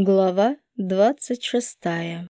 Глава двадцать шестая.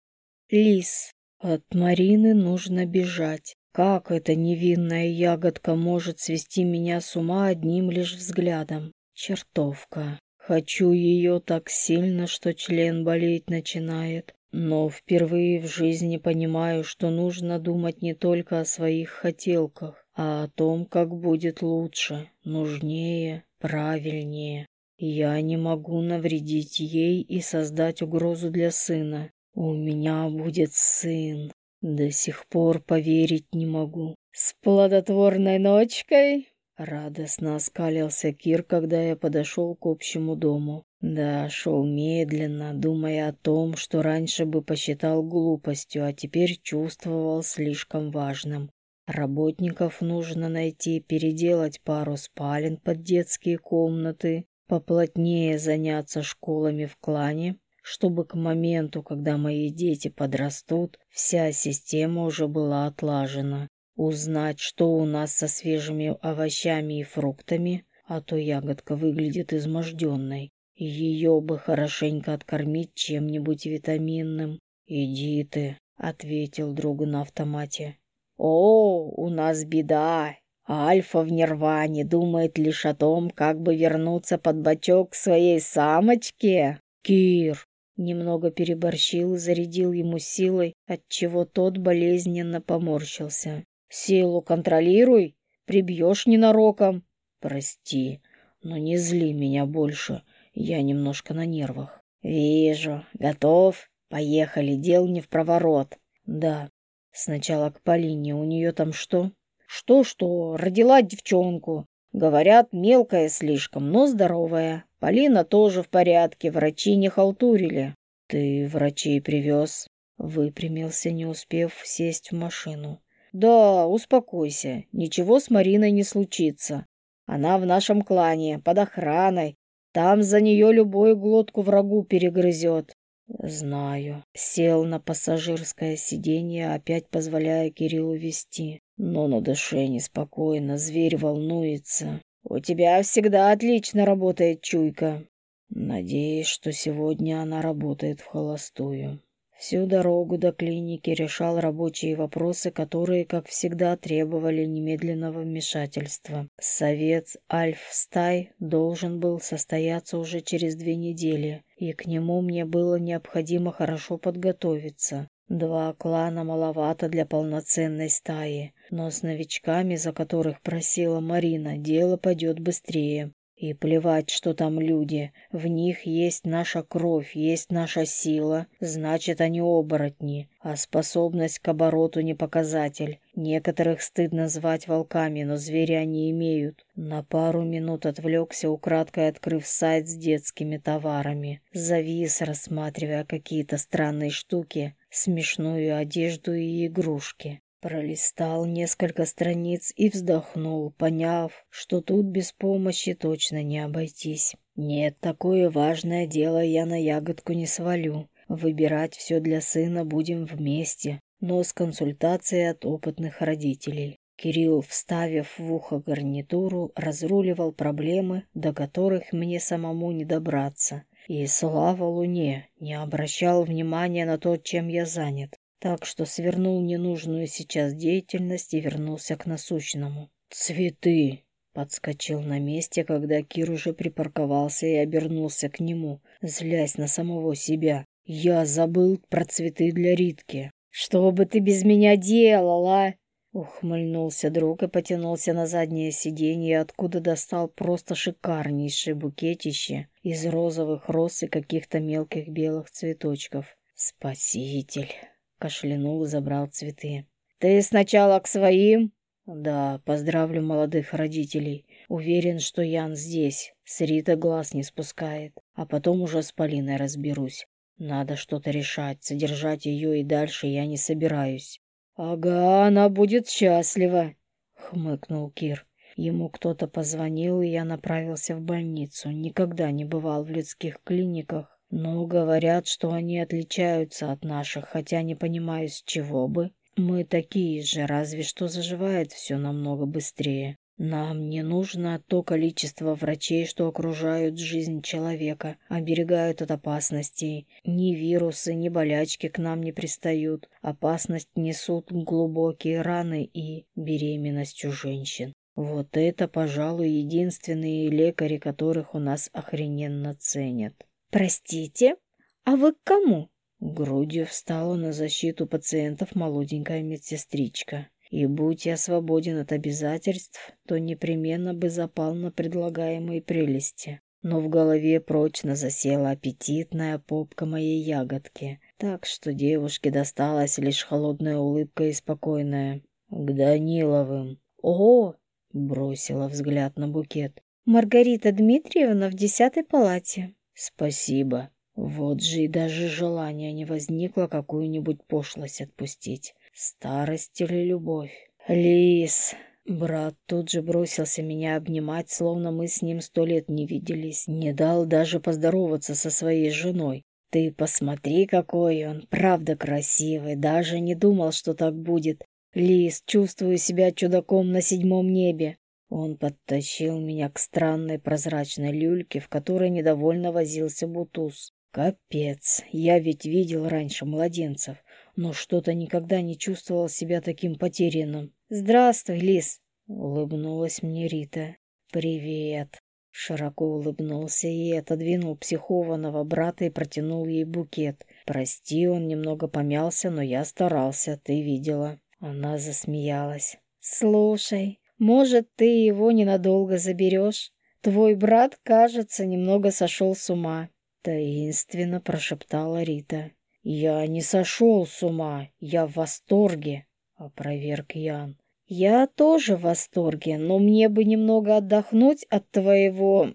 Лис. От Марины нужно бежать. Как эта невинная ягодка может свести меня с ума одним лишь взглядом? Чертовка. Хочу ее так сильно, что член болеть начинает. Но впервые в жизни понимаю, что нужно думать не только о своих хотелках, а о том, как будет лучше, нужнее, правильнее. Я не могу навредить ей и создать угрозу для сына. У меня будет сын. До сих пор поверить не могу. С плодотворной ночкой? Радостно оскалился Кир, когда я подошел к общему дому. Да, шел медленно, думая о том, что раньше бы посчитал глупостью, а теперь чувствовал слишком важным. Работников нужно найти, переделать пару спален под детские комнаты, поплотнее заняться школами в клане, чтобы к моменту, когда мои дети подрастут, вся система уже была отлажена. Узнать, что у нас со свежими овощами и фруктами, а то ягодка выглядит изможденной. Ее бы хорошенько откормить чем-нибудь витаминным. «Иди ты», — ответил другу на автомате. «О, у нас беда!» Альфа в нирване думает лишь о том, как бы вернуться под бочок к своей самочке. Кир немного переборщил зарядил ему силой, отчего тот болезненно поморщился. Силу контролируй, прибьешь ненароком. Прости, но не зли меня больше, я немножко на нервах. Вижу, готов. Поехали, дел не в проворот. Да, сначала к Полине, у нее там что? Что-что, родила девчонку. Говорят, мелкая слишком, но здоровая. Полина тоже в порядке, врачи не халтурили. Ты врачей привез? Выпрямился, не успев сесть в машину. Да, успокойся, ничего с Мариной не случится. Она в нашем клане, под охраной. Там за нее любую глотку врагу перегрызет. Знаю. Сел на пассажирское сиденье, опять позволяя Кириллу вести. Но на душе неспокойно, зверь волнуется. У тебя всегда отлично работает чуйка. Надеюсь, что сегодня она работает в холостую. Всю дорогу до клиники решал рабочие вопросы, которые, как всегда, требовали немедленного вмешательства. Совет Альф-Стай должен был состояться уже через две недели, и к нему мне было необходимо хорошо подготовиться. Два клана маловато для полноценной стаи, но с новичками, за которых просила Марина, дело пойдет быстрее. И плевать, что там люди. В них есть наша кровь, есть наша сила. Значит, они оборотни. А способность к обороту не показатель. Некоторых стыдно звать волками, но звери они имеют. На пару минут отвлекся, украдкой открыв сайт с детскими товарами. Завис, рассматривая какие-то странные штуки, смешную одежду и игрушки. Пролистал несколько страниц и вздохнул, поняв, что тут без помощи точно не обойтись. Нет, такое важное дело я на ягодку не свалю. Выбирать все для сына будем вместе, но с консультацией от опытных родителей. Кирилл, вставив в ухо гарнитуру, разруливал проблемы, до которых мне самому не добраться. И, слава луне, не обращал внимания на то, чем я занят так что свернул ненужную сейчас деятельность и вернулся к насущному. «Цветы!» Подскочил на месте, когда Кир уже припарковался и обернулся к нему, злясь на самого себя. «Я забыл про цветы для Ритки». «Что бы ты без меня делала?» Ухмыльнулся друг и потянулся на заднее сиденье, откуда достал просто шикарнейшее букетище из розовых роз и каких-то мелких белых цветочков. «Спаситель!» Кашлянул и забрал цветы. «Ты сначала к своим?» «Да, поздравлю молодых родителей. Уверен, что Ян здесь. С Рита глаз не спускает. А потом уже с Полиной разберусь. Надо что-то решать. Содержать ее и дальше я не собираюсь». «Ага, она будет счастлива», — хмыкнул Кир. Ему кто-то позвонил, и я направился в больницу. Никогда не бывал в людских клиниках. Но говорят, что они отличаются от наших, хотя не понимаю, с чего бы. Мы такие же, разве что заживает все намного быстрее. Нам не нужно то количество врачей, что окружают жизнь человека, оберегают от опасностей. Ни вирусы, ни болячки к нам не пристают. Опасность несут глубокие раны и беременность у женщин. Вот это, пожалуй, единственные лекари, которых у нас охрененно ценят. Простите, а вы к кому? Грудью встала на защиту пациентов молоденькая медсестричка. И будь я свободен от обязательств, то непременно бы запал на предлагаемые прелести. Но в голове прочно засела аппетитная попка моей ягодки, так что девушке досталась лишь холодная улыбка и спокойная. «К Даниловым!» «О!» — бросила взгляд на букет. «Маргарита Дмитриевна в десятой палате». «Спасибо. Вот же и даже желания не возникло какую-нибудь пошлость отпустить. Старость или любовь? Лис! Брат тут же бросился меня обнимать, словно мы с ним сто лет не виделись. Не дал даже поздороваться со своей женой. Ты посмотри, какой он, правда красивый. Даже не думал, что так будет. Лис, чувствую себя чудаком на седьмом небе. Он подтащил меня к странной прозрачной люльке, в которой недовольно возился Бутуз. Капец, я ведь видел раньше младенцев но что-то никогда не чувствовал себя таким потерянным. «Здравствуй, Лис!» — улыбнулась мне Рита. «Привет!» Широко улыбнулся и отодвинул психованного брата и протянул ей букет. «Прости, он немного помялся, но я старался, ты видела». Она засмеялась. «Слушай, может, ты его ненадолго заберешь? Твой брат, кажется, немного сошел с ума», — таинственно прошептала Рита. «Я не сошел с ума, я в восторге», — опроверг Ян. «Я тоже в восторге, но мне бы немного отдохнуть от твоего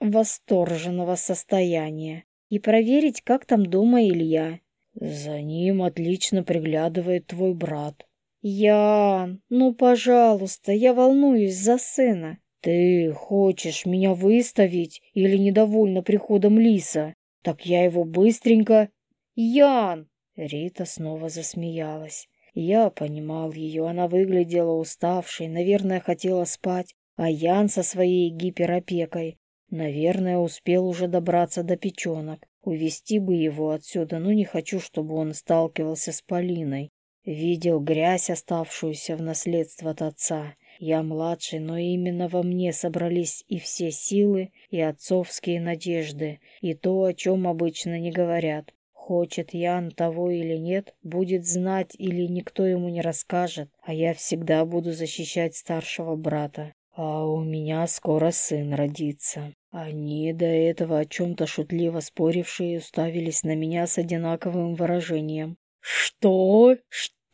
восторженного состояния и проверить, как там дома Илья. За ним отлично приглядывает твой брат». «Ян, ну, пожалуйста, я волнуюсь за сына». «Ты хочешь меня выставить или недовольна приходом Лиса? Так я его быстренько...» «Ян!» Рита снова засмеялась. Я понимал ее, она выглядела уставшей, наверное, хотела спать, а Ян со своей гиперопекой, наверное, успел уже добраться до печенок. Увести бы его отсюда, но не хочу, чтобы он сталкивался с Полиной. Видел грязь, оставшуюся в наследство от отца. Я младший, но именно во мне собрались и все силы, и отцовские надежды, и то, о чем обычно не говорят. Хочет Ян того или нет, будет знать или никто ему не расскажет, а я всегда буду защищать старшего брата. А у меня скоро сын родится. Они, до этого о чем-то шутливо спорившие, уставились на меня с одинаковым выражением. «Что?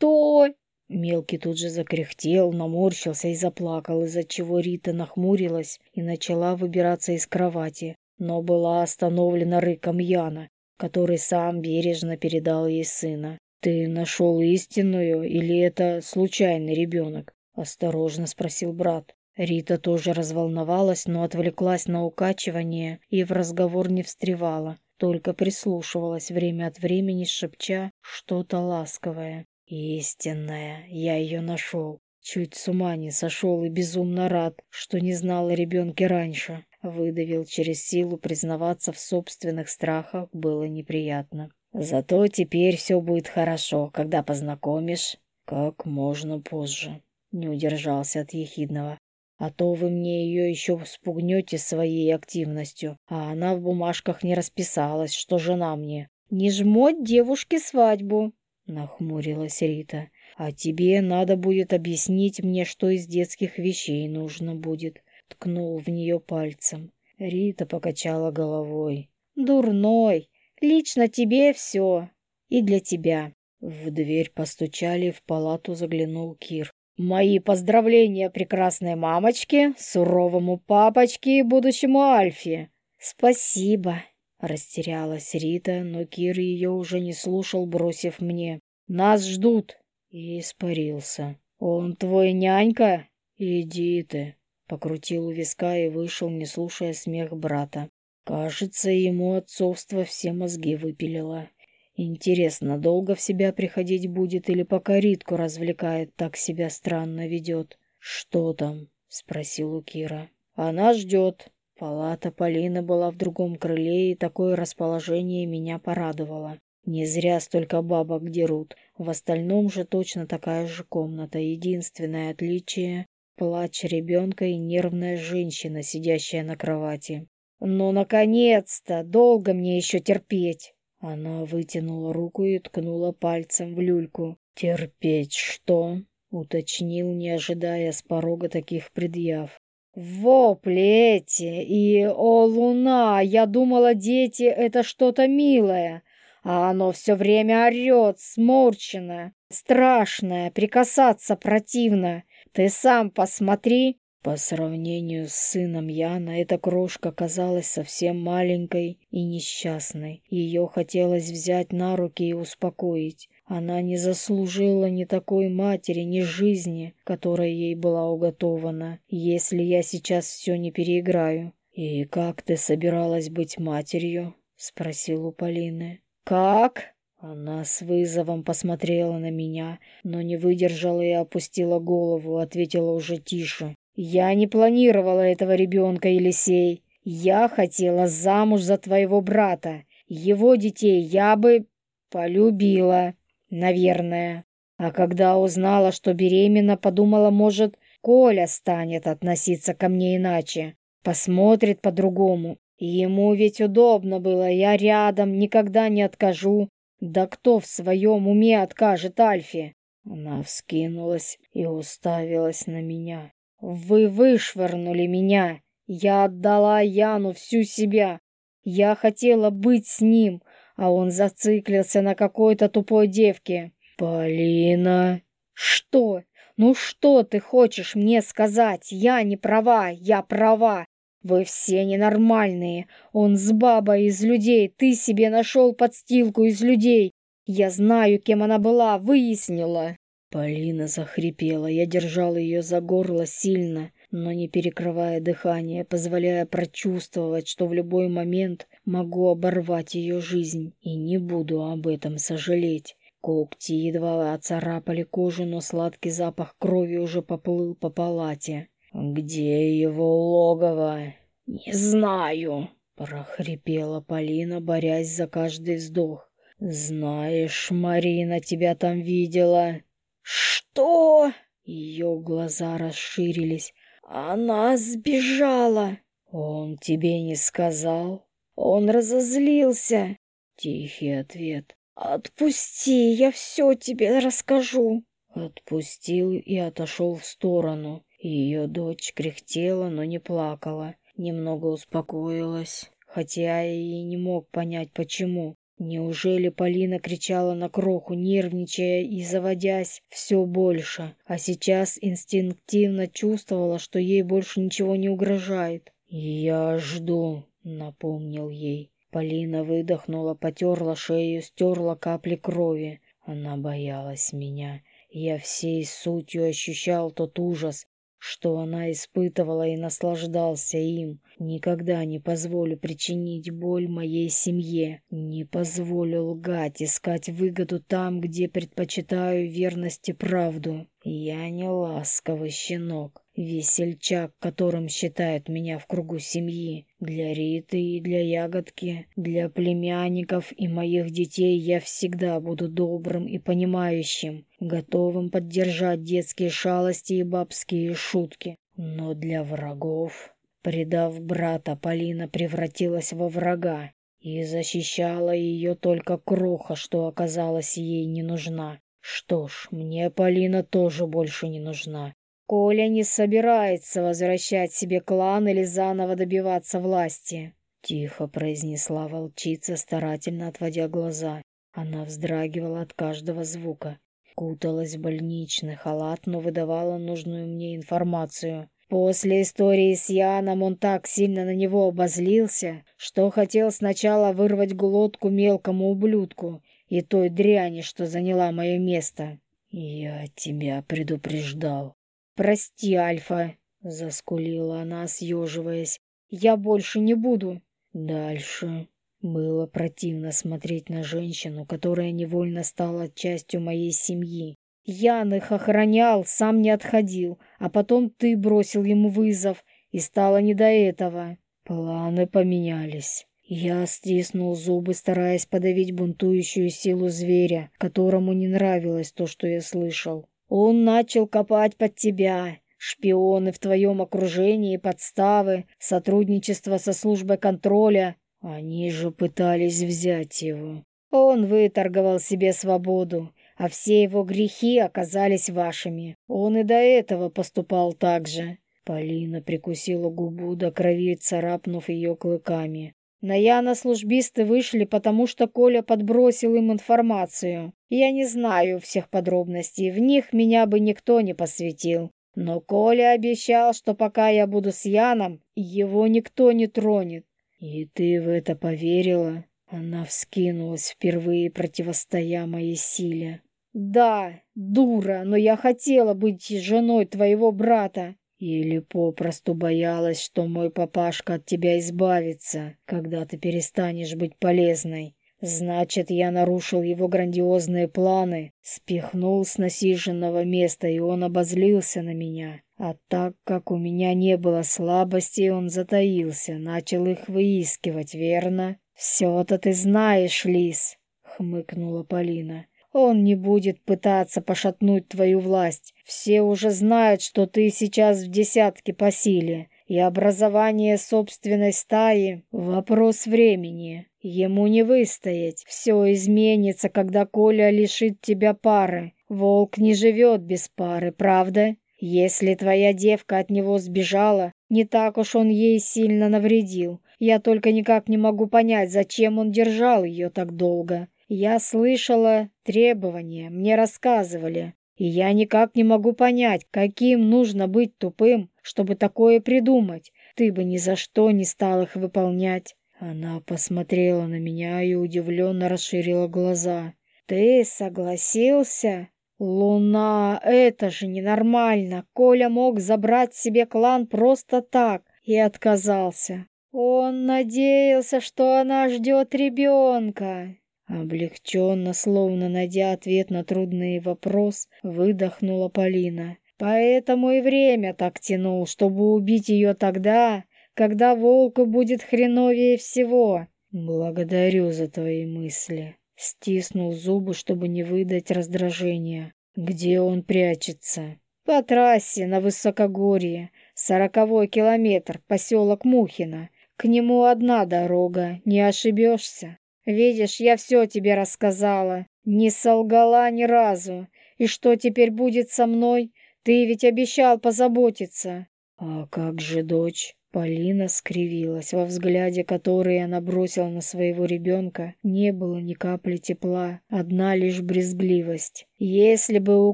Что?» Мелкий тут же закряхтел, наморщился и заплакал, из-за чего Рита нахмурилась и начала выбираться из кровати, но была остановлена рыком Яна, который сам бережно передал ей сына. «Ты нашел истинную или это случайный ребенок?» — осторожно спросил брат. Рита тоже разволновалась, но отвлеклась на укачивание и в разговор не встревала, только прислушивалась время от времени, шепча что-то ласковое. «Истинная, я ее нашел. Чуть с ума не сошел и безумно рад, что не знал о ребенке раньше. Выдавил через силу, признаваться в собственных страхах было неприятно. Зато теперь все будет хорошо, когда познакомишь. Как можно позже. Не удержался от ехидного. А то вы мне ее еще спугнете своей активностью, а она в бумажках не расписалась, что жена мне. «Не жмоть девушке свадьбу», — нахмурилась Рита. «А тебе надо будет объяснить мне, что из детских вещей нужно будет ткнул в нее пальцем. Рита покачала головой. «Дурной! Лично тебе все. И для тебя». В дверь постучали, в палату заглянул Кир. «Мои поздравления прекрасной мамочке, суровому папочке и будущему Альфе!» «Спасибо!» — растерялась Рита, но Кир ее уже не слушал, бросив мне. «Нас ждут!» И испарился. «Он твой нянька? Иди ты!» Покрутил у виска и вышел, не слушая смех брата. Кажется, ему отцовство все мозги выпилило. Интересно, долго в себя приходить будет или пока Ритку развлекает, так себя странно ведет? Что там? спросил у Кира. Она ждет. Палата Полины была в другом крыле, и такое расположение меня порадовало. Не зря столько бабок дерут. В остальном же точно такая же комната. Единственное отличие — плач ребенка и нервная женщина, сидящая на кровати. «Ну, наконец-то! Долго мне еще терпеть!» Она вытянула руку и ткнула пальцем в люльку. «Терпеть что?» — уточнил, не ожидая с порога таких предъяв. «Вопли и «О, луна! Я думала, дети — это что-то милое!» А оно все время орет, сморчено, страшное, прикасаться противно. Ты сам посмотри. По сравнению с сыном Яна, эта крошка казалась совсем маленькой и несчастной. Ее хотелось взять на руки и успокоить. Она не заслужила ни такой матери, ни жизни, которая ей была уготована, если я сейчас все не переиграю. «И как ты собиралась быть матерью?» — спросил у Полины. «Как?» Она с вызовом посмотрела на меня, но не выдержала и опустила голову, ответила уже тише. «Я не планировала этого ребенка, Елисей. Я хотела замуж за твоего брата. Его детей я бы полюбила, наверное. А когда узнала, что беременна, подумала, может, Коля станет относиться ко мне иначе, посмотрит по-другому. Ему ведь удобно было, я рядом, никогда не откажу. Да кто в своем уме откажет Альфе? Она вскинулась и уставилась на меня. Вы вышвырнули меня. Я отдала Яну всю себя. Я хотела быть с ним, а он зациклился на какой-то тупой девке. Полина. Что? Ну что ты хочешь мне сказать? Я не права, я права. «Вы все ненормальные. Он с бабой из людей. Ты себе нашел подстилку из людей. Я знаю, кем она была, выяснила». Полина захрипела. Я держал ее за горло сильно, но не перекрывая дыхание, позволяя прочувствовать, что в любой момент могу оборвать ее жизнь. И не буду об этом сожалеть. Когти едва оцарапали кожу, но сладкий запах крови уже поплыл по палате. «Где его логово?» «Не знаю», — прохрипела Полина, борясь за каждый вздох. «Знаешь, Марина тебя там видела». «Что?» Ее глаза расширились. «Она сбежала». «Он тебе не сказал?» «Он разозлился». Тихий ответ. «Отпусти, я все тебе расскажу». Отпустил и отошел в сторону. Ее дочь кряхтела, но не плакала. Немного успокоилась, хотя и не мог понять, почему. Неужели Полина кричала на кроху, нервничая и заводясь все больше, а сейчас инстинктивно чувствовала, что ей больше ничего не угрожает? «Я жду», — напомнил ей. Полина выдохнула, потерла шею, стерла капли крови. Она боялась меня. Я всей сутью ощущал тот ужас, что она испытывала и наслаждался им. Никогда не позволю причинить боль моей семье. Не позволю лгать, искать выгоду там, где предпочитаю верность и правду. Я не ласковый щенок, весельчак, которым считают меня в кругу семьи. Для Риты и для Ягодки, для племянников и моих детей я всегда буду добрым и понимающим, готовым поддержать детские шалости и бабские шутки. Но для врагов... Предав брата, Полина превратилась во врага, и защищала ее только кроха, что оказалась ей не нужна. Что ж, мне Полина тоже больше не нужна. Коля не собирается возвращать себе клан или заново добиваться власти. Тихо произнесла волчица, старательно отводя глаза. Она вздрагивала от каждого звука. Куталась в больничный халат, но выдавала нужную мне информацию. После истории с Яном он так сильно на него обозлился, что хотел сначала вырвать глотку мелкому ублюдку и той дряни, что заняла мое место. «Я тебя предупреждал». «Прости, Альфа», — заскулила она, съеживаясь. «Я больше не буду». «Дальше». Было противно смотреть на женщину, которая невольно стала частью моей семьи. Ян их охранял, сам не отходил, а потом ты бросил ему вызов, и стало не до этого. Планы поменялись. Я стиснул зубы, стараясь подавить бунтующую силу зверя, которому не нравилось то, что я слышал. Он начал копать под тебя. Шпионы в твоем окружении, подставы, сотрудничество со службой контроля. Они же пытались взять его. Он выторговал себе свободу, а все его грехи оказались вашими. Он и до этого поступал так же. Полина прикусила губу до крови, царапнув ее клыками. На Яна службисты вышли, потому что Коля подбросил им информацию. Я не знаю всех подробностей, в них меня бы никто не посвятил. Но Коля обещал, что пока я буду с Яном, его никто не тронет. И ты в это поверила? Она вскинулась, впервые противостоя моей силе. Да, дура, но я хотела быть женой твоего брата. Или попросту боялась, что мой папашка от тебя избавится, когда ты перестанешь быть полезной. Значит, я нарушил его грандиозные планы, спихнул с насиженного места, и он обозлился на меня. А так как у меня не было слабостей, он затаился, начал их выискивать, верно? «Все-то ты знаешь, Лис», — хмыкнула Полина. Он не будет пытаться пошатнуть твою власть. Все уже знают, что ты сейчас в десятке по силе, и образование собственной стаи — вопрос времени. Ему не выстоять. Все изменится, когда Коля лишит тебя пары. Волк не живет без пары, правда? Если твоя девка от него сбежала, не так уж он ей сильно навредил. Я только никак не могу понять, зачем он держал ее так долго. Я слышала требования, мне рассказывали, и я никак не могу понять, каким нужно быть тупым, чтобы такое придумать. Ты бы ни за что не стал их выполнять. Она посмотрела на меня и удивленно расширила глаза. «Ты согласился? Луна, это же ненормально. Коля мог забрать себе клан просто так и отказался. Он надеялся, что она ждет ребенка. Облегченно, словно найдя ответ на трудный вопрос, выдохнула Полина. Поэтому и время так тянул, чтобы убить ее тогда, когда волку будет хреновее всего. Благодарю за твои мысли. Стиснул зубы, чтобы не выдать раздражения. Где он прячется? По трассе на высокогорье. Сороковой километр, поселок Мухино. К нему одна дорога, не ошибешься. Видишь, я все тебе рассказала. Не солгала ни разу. И что теперь будет со мной? Ты ведь обещал позаботиться. А как же дочь? Полина скривилась. Во взгляде, который она бросила на своего ребенка, не было ни капли тепла, одна лишь брезгливость. Если бы у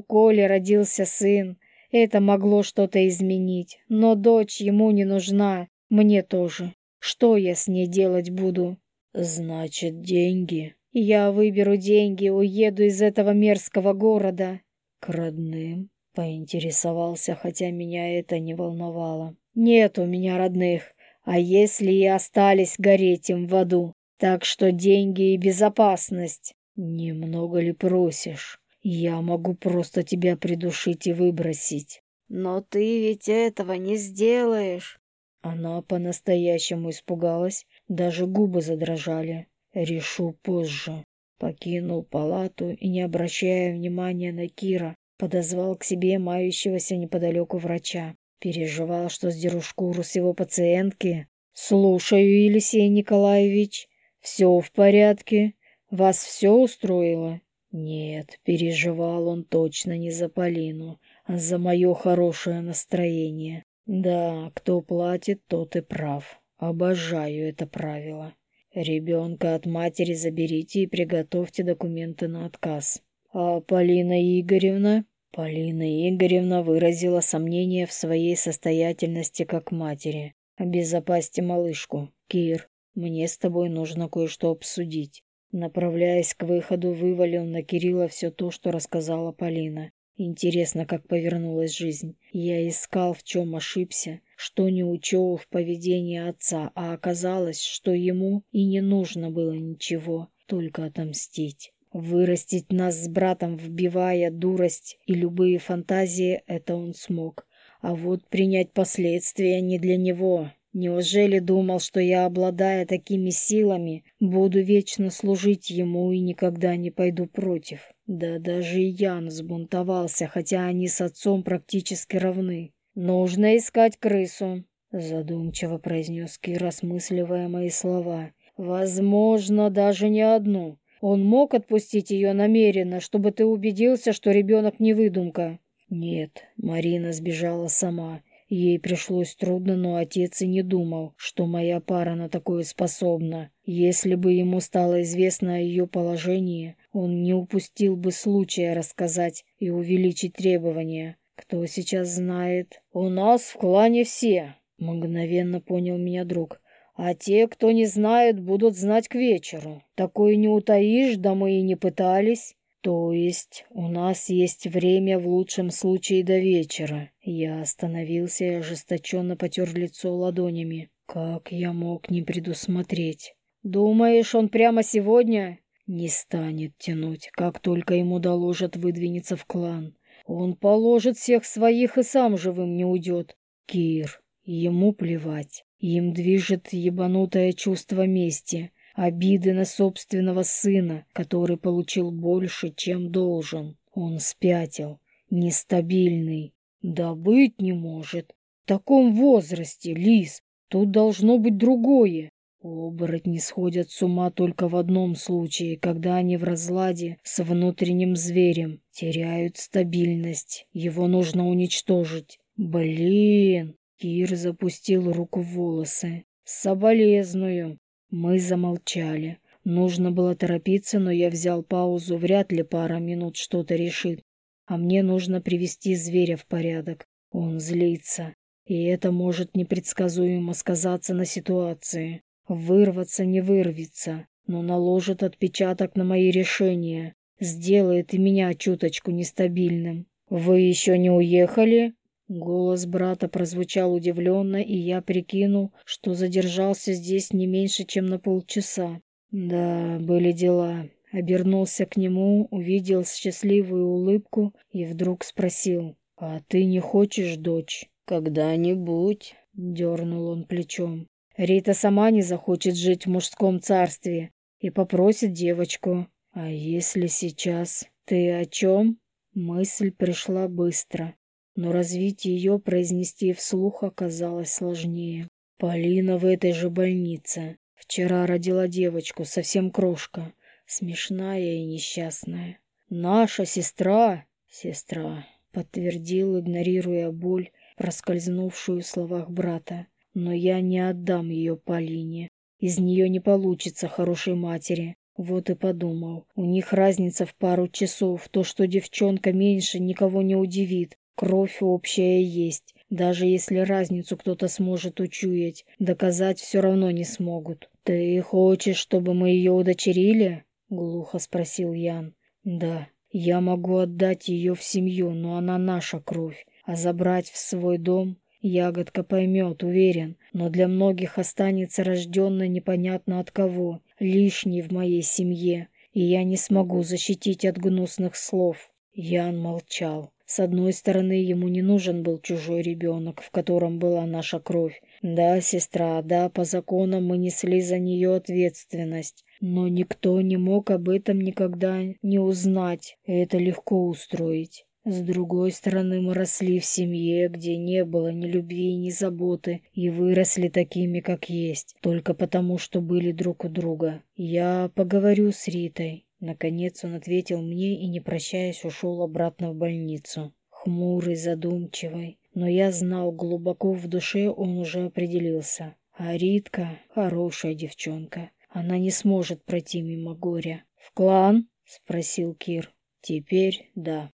Коли родился сын, это могло что-то изменить. Но дочь ему не нужна, мне тоже. Что я с ней делать буду? Значит, деньги. Я выберу деньги, уеду из этого мерзкого города. К родным? Поинтересовался, хотя меня это не волновало. Нет у меня родных, а если и остались гореть им в аду? Так что деньги и безопасность. Немного ли просишь? Я могу просто тебя придушить и выбросить. Но ты ведь этого не сделаешь. Она по-настоящему испугалась, даже губы задрожали. Решу позже. Покинул палату и, не обращая внимания на Кира, подозвал к себе мающегося неподалеку врача. Переживал, что сдеру шкуру с его пациентки. «Слушаю, Елисей Николаевич. Все в порядке? Вас все устроило?» Нет, переживал он точно не за Полину, а за мое хорошее настроение. Да, кто платит, тот и прав. Обожаю это правило. Ребенка от матери заберите и приготовьте документы на отказ. А Полина Игоревна? Полина Игоревна выразила сомнение в своей состоятельности как матери. Обезопасьте малышку. Кир, мне с тобой нужно кое-что обсудить. Направляясь к выходу, вывалил на Кирилла все то, что рассказала Полина. Интересно, как повернулась жизнь. Я искал, в чем ошибся, что не учел в поведении отца, а оказалось, что ему и не нужно было ничего, только отомстить. Вырастить нас с братом, вбивая дурость и любые фантазии, это он смог. А вот принять последствия не для него. Неужели думал, что я, обладая такими силами, буду вечно служить ему и никогда не пойду против? Да даже Ян взбунтовался, хотя они с отцом практически равны. «Нужно искать крысу», — задумчиво произнес Кир, осмысливая мои слова. «Возможно, даже не одну. Он мог отпустить ее намеренно, чтобы ты убедился, что ребенок не выдумка». «Нет, Марина сбежала сама. Ей пришлось трудно, но отец и не думал, что моя пара на такое способна. Если бы ему стало известно о ее положении, он не упустил бы случая рассказать и увеличить требования. Кто сейчас знает? У нас в клане все, мгновенно понял меня друг. А те, кто не знает, будут знать к вечеру. Такое не утаишь, да мы и не пытались. То есть у нас есть время в лучшем случае до вечера. Я остановился и ожесточенно потер лицо ладонями. Как я мог не предусмотреть? Думаешь, он прямо сегодня? Не станет тянуть. Как только ему доложат, выдвинется в клан. Он положит всех своих и сам живым не уйдет. Кир, ему плевать. Им движет ебанутое чувство мести обиды на собственного сына, который получил больше, чем должен. Он спятил, нестабильный. Да быть не может. В таком возрасте, Лис, тут должно быть другое. Оборотни сходят с ума только в одном случае, когда они в разладе с внутренним зверем, теряют стабильность. Его нужно уничтожить. Блин! Кир запустил руку в волосы. Соболезную. Мы замолчали. Нужно было торопиться, но я взял паузу. Вряд ли пара минут что-то решит. А мне нужно привести зверя в порядок. Он злится. И это может непредсказуемо сказаться на ситуации. Вырваться не вырвется, но наложит отпечаток на мои решения. Сделает и меня чуточку нестабильным. «Вы еще не уехали?» Голос брата прозвучал удивленно, и я прикинул, что задержался здесь не меньше, чем на полчаса. Да, были дела. Обернулся к нему, увидел счастливую улыбку и вдруг спросил, «А ты не хочешь, дочь?» «Когда-нибудь», — дернул он плечом. «Рита сама не захочет жить в мужском царстве и попросит девочку. А если сейчас? Ты о чем?» Мысль пришла быстро но развить ее, произнести вслух оказалось сложнее. Полина в этой же больнице. Вчера родила девочку, совсем крошка, смешная и несчастная. Наша сестра, сестра, подтвердил, игнорируя боль, проскользнувшую в словах брата. Но я не отдам ее Полине. Из нее не получится хорошей матери. Вот и подумал. У них разница в пару часов. То, что девчонка меньше, никого не удивит. Кровь общая есть. Даже если разницу кто-то сможет учуять, доказать все равно не смогут. «Ты хочешь, чтобы мы ее удочерили?» — глухо спросил Ян. «Да, я могу отдать ее в семью, но она наша кровь. А забрать в свой дом ягодка поймет, уверен. Но для многих останется рожденной непонятно от кого, лишней в моей семье. И я не смогу защитить от гнусных слов». Ян молчал. С одной стороны, ему не нужен был чужой ребенок, в котором была наша кровь. Да, сестра, да, по законам мы несли за нее ответственность. Но никто не мог об этом никогда не узнать. Это легко устроить. С другой стороны, мы росли в семье, где не было ни любви, ни заботы, и выросли такими, как есть, только потому, что были друг у друга. Я поговорю с Ритой. Наконец он ответил мне и, не прощаясь, ушел обратно в больницу. Хмурый, задумчивый. Но я знал, глубоко в душе он уже определился. А Ритка — хорошая девчонка. Она не сможет пройти мимо горя. «В клан?» — спросил Кир. «Теперь да».